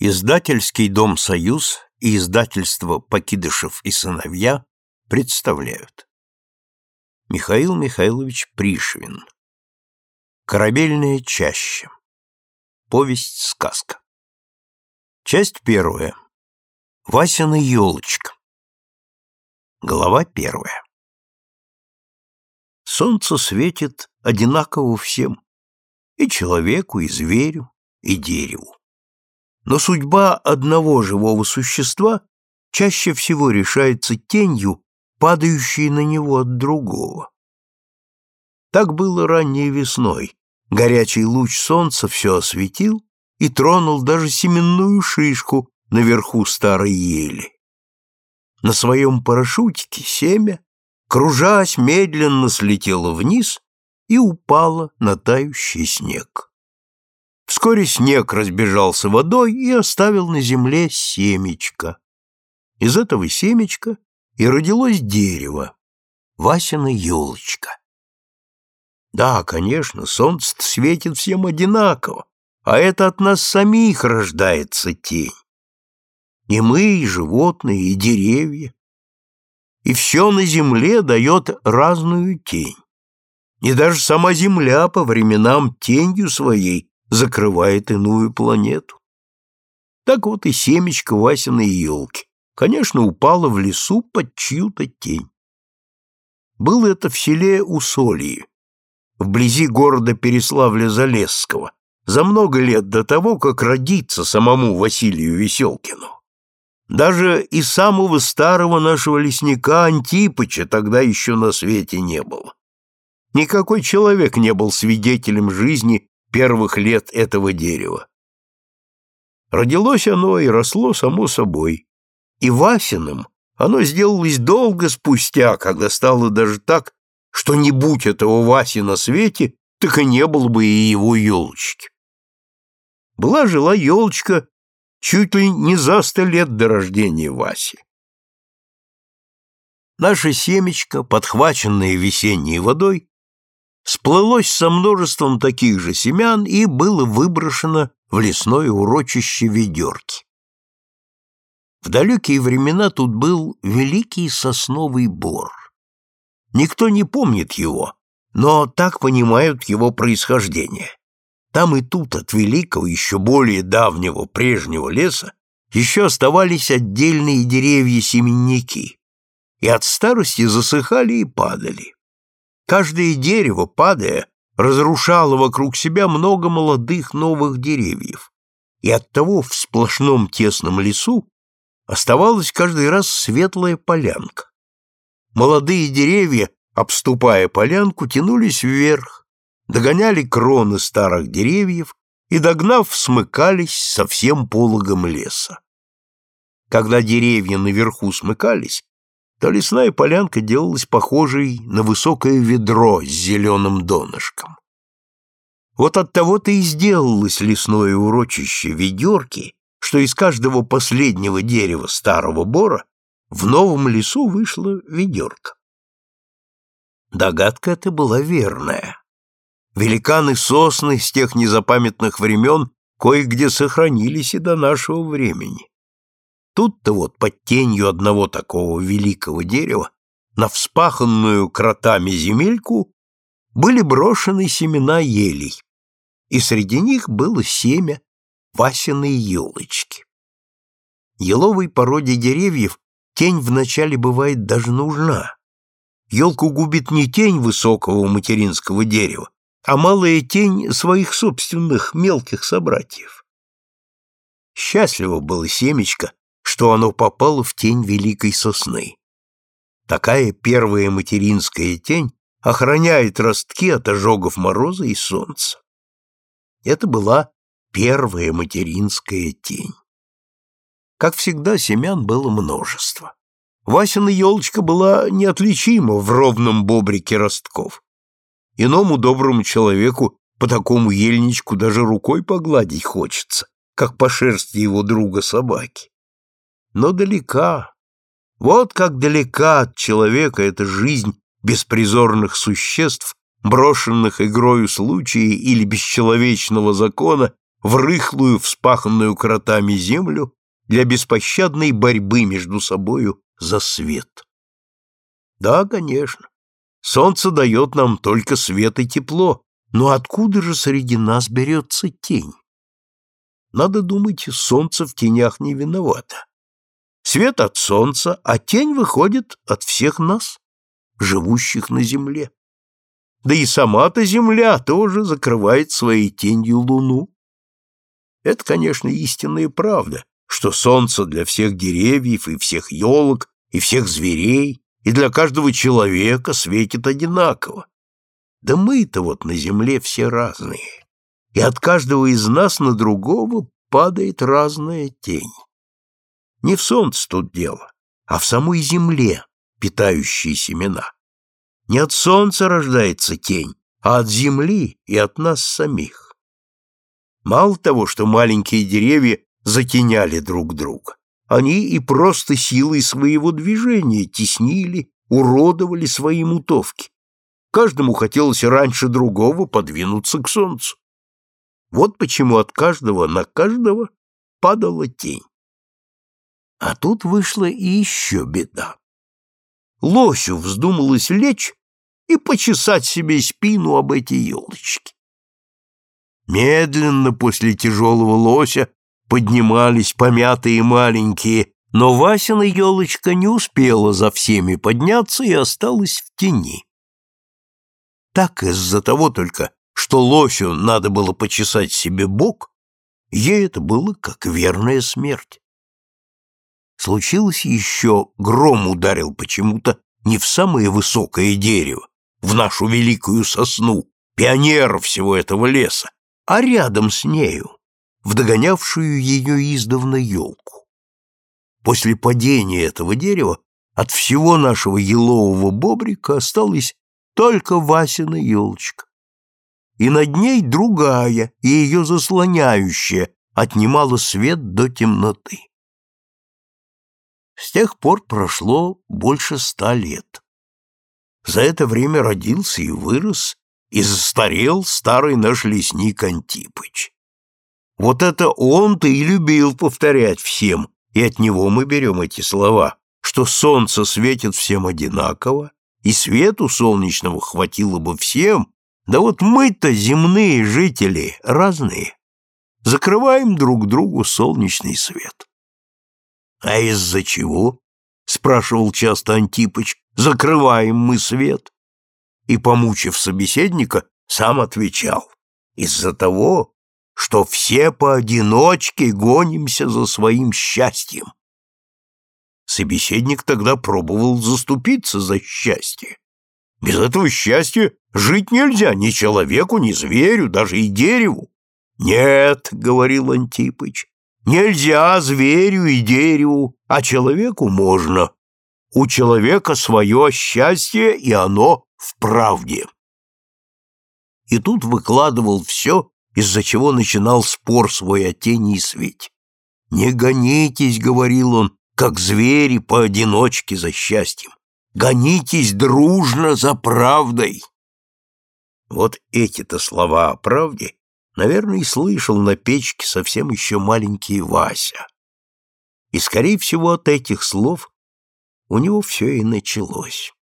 Издательский дом «Союз» и издательство «Покидышев и сыновья» представляют. Михаил Михайлович Пришвин. Корабельная чаща. Повесть-сказка. Часть первая. Васина елочка. Глава первая. Солнце светит одинаково всем, и человеку, и зверю, и дереву. Но судьба одного живого существа чаще всего решается тенью, падающей на него от другого. Так было ранней весной. Горячий луч солнца все осветил и тронул даже семенную шишку наверху старой ели. На своем парашютике семя, кружась, медленно слетело вниз и упало на тающий снег. Вскоре снег разбежался водой и оставил на земле семечко. Из этого семечка и родилось дерево, Васина елочка. Да, конечно, солнце светит всем одинаково, а это от нас самих рождается тень. И мы, и животные, и деревья. И все на земле дает разную тень. И даже сама земля по временам тенью своей закрывает иную планету. Так вот и семечко Васиной елки, конечно, упало в лесу под чью-то тень. Было это в селе Усолье, вблизи города Переславля-Залесского, за много лет до того, как родиться самому Василию Веселкину. Даже и самого старого нашего лесника Антипыча тогда еще на свете не было. Никакой человек не был свидетелем жизни первых лет этого дерева. Родилось оно и росло само собой, и Васиным оно сделалось долго спустя, когда стало даже так, что не будь этого Васи на свете, так и не было бы и его елочки. Была-жила елочка чуть ли не за сто лет до рождения Васи. Наше семечко, подхваченное весенней водой, сплылось со множеством таких же семян и было выброшено в лесное урочище ведерки. В далекие времена тут был великий сосновый бор. Никто не помнит его, но так понимают его происхождение. Там и тут от великого, еще более давнего прежнего леса еще оставались отдельные деревья-семенники, и от старости засыхали и падали. Каждое дерево, падая, разрушало вокруг себя много молодых новых деревьев, и оттого в сплошном тесном лесу оставалась каждый раз светлая полянка. Молодые деревья, обступая полянку, тянулись вверх, догоняли кроны старых деревьев и, догнав, смыкались со всем пологом леса. Когда деревья наверху смыкались, то лесная полянка делалась похожей на высокое ведро с зеленым донышком. Вот от того-то и сделалось лесное урочище ведерки, что из каждого последнего дерева старого бора в новом лесу вышла ведерка. Догадка эта была верная. Великаны сосны с тех незапамятных времен кое-где сохранились и до нашего времени. Тут-то вот под тенью одного такого великого дерева на вспаханную кротами земельку были брошены семена елей, и среди них было семя Васиной елочки. Еловой породе деревьев тень вначале бывает даже нужна. Елку губит не тень высокого материнского дерева, а малая тень своих собственных мелких собратьев. Счастливо было семечко, что оно попало в тень великой сосны. Такая первая материнская тень охраняет ростки от ожогов мороза и солнца. Это была первая материнская тень. Как всегда, семян было множество. Васина елочка была неотличима в ровном бобрике ростков. Иному доброму человеку по такому ельничку даже рукой погладить хочется, как по шерсти его друга собаки но далека. Вот как далека от человека эта жизнь беспризорных существ, брошенных игрою случая или бесчеловечного закона в рыхлую, вспаханную кротами землю для беспощадной борьбы между собою за свет. Да, конечно, солнце дает нам только свет и тепло, но откуда же среди нас берется тень? Надо думать, солнце в тенях не виновато. Свет от солнца, а тень выходит от всех нас, живущих на земле. Да и сама-то земля тоже закрывает своей тенью луну. Это, конечно, истинная правда, что солнце для всех деревьев и всех елок и всех зверей и для каждого человека светит одинаково. Да мы-то вот на земле все разные, и от каждого из нас на другого падает разная тень. Не в солнце тут дело, а в самой земле, питающей семена. Не от солнца рождается тень, а от земли и от нас самих. Мало того, что маленькие деревья затеняли друг друга, они и просто силой своего движения теснили, уродовали свои мутовки. Каждому хотелось раньше другого подвинуться к солнцу. Вот почему от каждого на каждого падала тень. А тут вышла и еще беда. Лосю вздумалось лечь и почесать себе спину об эти елочки. Медленно после тяжелого лося поднимались помятые маленькие, но Васина елочка не успела за всеми подняться и осталась в тени. Так из-за того только, что лосю надо было почесать себе бок, ей это было как верная смерть. Случилось еще, гром ударил почему-то не в самое высокое дерево, в нашу великую сосну, пионер всего этого леса, а рядом с нею, в догонявшую ее издавна елку. После падения этого дерева от всего нашего елового бобрика осталась только Васина елочка. И над ней другая, и ее заслоняющая, отнимала свет до темноты. С тех пор прошло больше ста лет. За это время родился и вырос, и застарел старый наш лесник Антипыч. Вот это он-то и любил повторять всем, и от него мы берем эти слова, что солнце светит всем одинаково, и свету солнечного хватило бы всем, да вот мы-то, земные жители, разные, закрываем друг другу солнечный свет. А из-за чего? — спрашивал часто Антипыч. — Закрываем мы свет. И, помучив собеседника, сам отвечал. Из-за того, что все поодиночке гонимся за своим счастьем. Собеседник тогда пробовал заступиться за счастье. Без этого счастья жить нельзя ни человеку, ни зверю, даже и дереву. «Нет», — говорил Антипыч, — «нельзя зверю и дереву, а человеку можно. У человека свое счастье, и оно в правде». И тут выкладывал все, из-за чего начинал спор свой о тени и свете. «Не гонитесь», — говорил он, — «как звери поодиночке за счастьем. Гонитесь дружно за правдой». Вот эти-то слова о правде, наверное, и слышал на печке совсем еще маленький Вася. И, скорее всего, от этих слов у него все и началось.